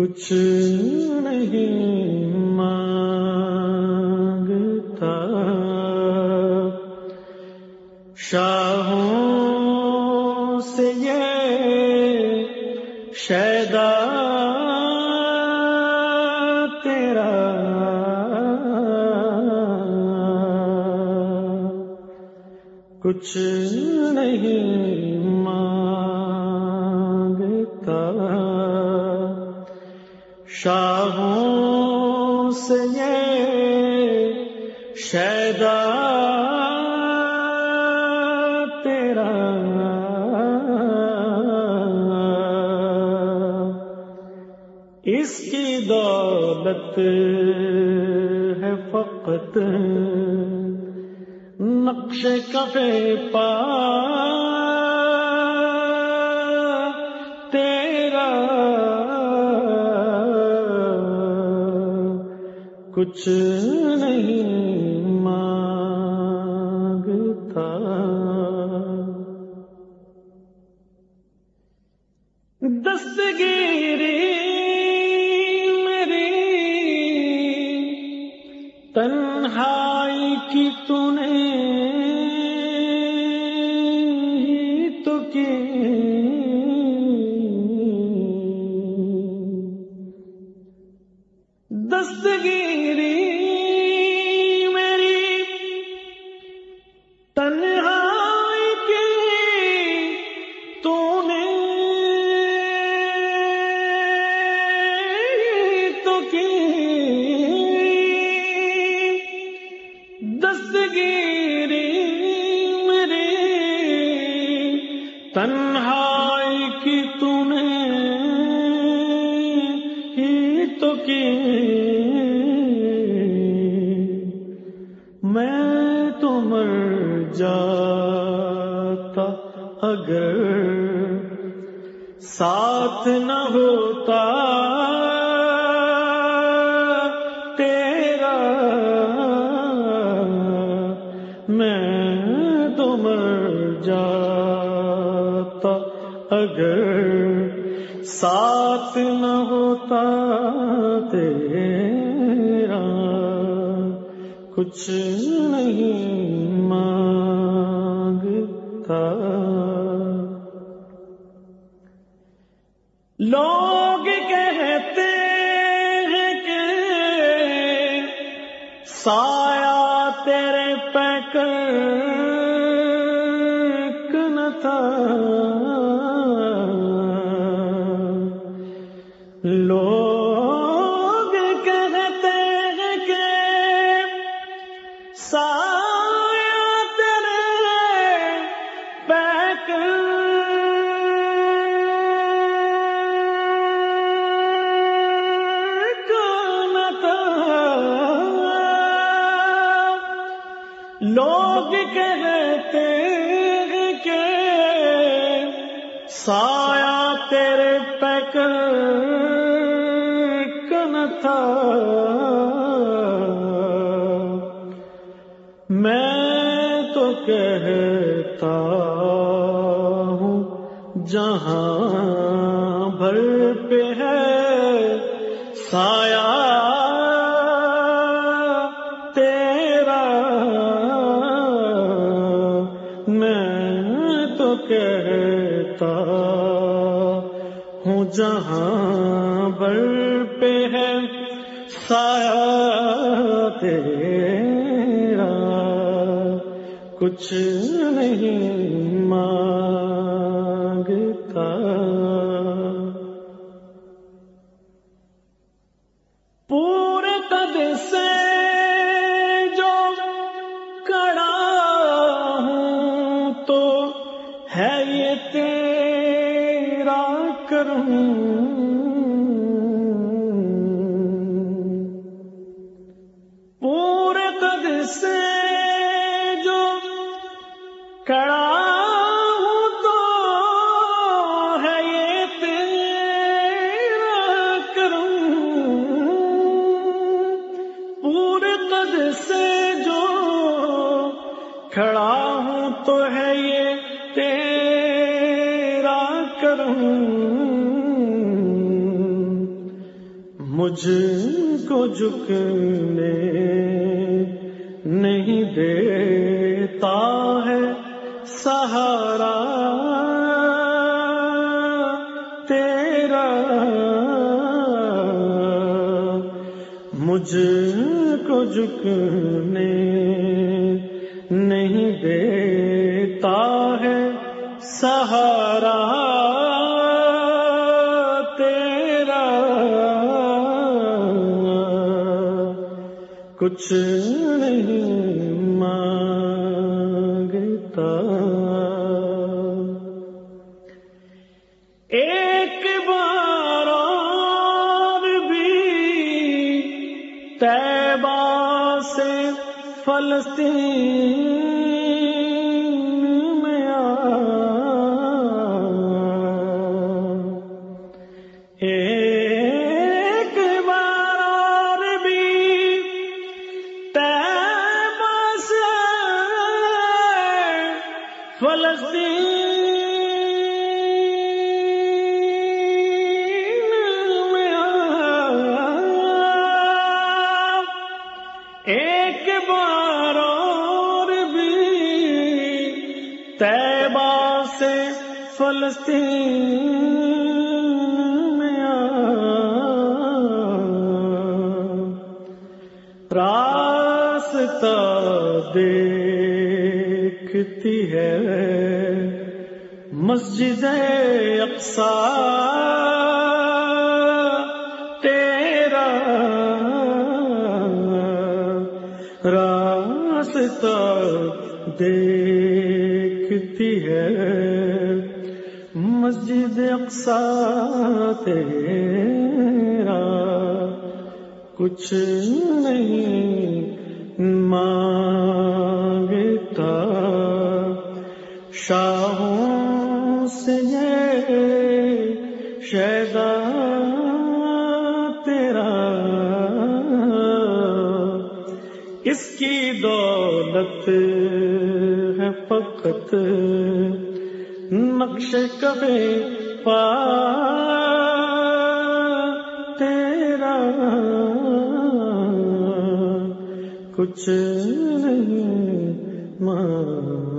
کچھ نہیں مانگتا۔ شاہوں سے یہ شیدا تیرا۔ کچھ نہیں شاہوں سے یہ شیدا تیرا۔ اس کی دولت ہے فقط نقش کفے پا۔ کچھ نہیں مانگتا۔ دستگیر تنہائی کی تو ہی تو کی۔ میں تو مر جاتا اگر ساتھ نہ ہوتا۔ تیرا میں تو مر جاتا۔ اگر ساتھ نہ ہوتا تیرا، کچھ نہیں مانگتا۔ لوگ کہتے ہیں کہ سایہ تیرے پیکر نہ تھا۔ لوگ کہتے ہیں کہ سایہ تیرے پیکر کن تھا۔ میں تو کہتا ہوں، جہاں بھر پہ ہے کہتا ہوں جہاں بر پہ ہے سایہ تیرا کچھ نہیں مانگتا۔ پورے قد سے جو کڑا ہوں تو ہے یہ تیرا کروں پورے قد سے جو کھڑا ہوں تو ہے یہ تیرا کروں مجھ کو جھکنے نہیں دیتا ہے سہارا تیرا۔ مجھ کو جھکنے نہیں دیتا ہے سہارا۔ کچھ نہیں مانگتا۔ ایک بار اور بھی تیبا سے فلسطین فلسطین میں ایک بار اور بھی تیبا سے فلسطین میں آ راستہ دیکھتی ہے۔ مسجد اقصا تیرا راستہ دیکھتی ہے۔ مسجد اقصا تیرا کچھ نہیں مانگتا۔ شاہوں سے یہ شیدا تیرا۔ اس کی دولت ہے فقط نقش کبھی پا۔ تیرا کچھ نہیں ماں۔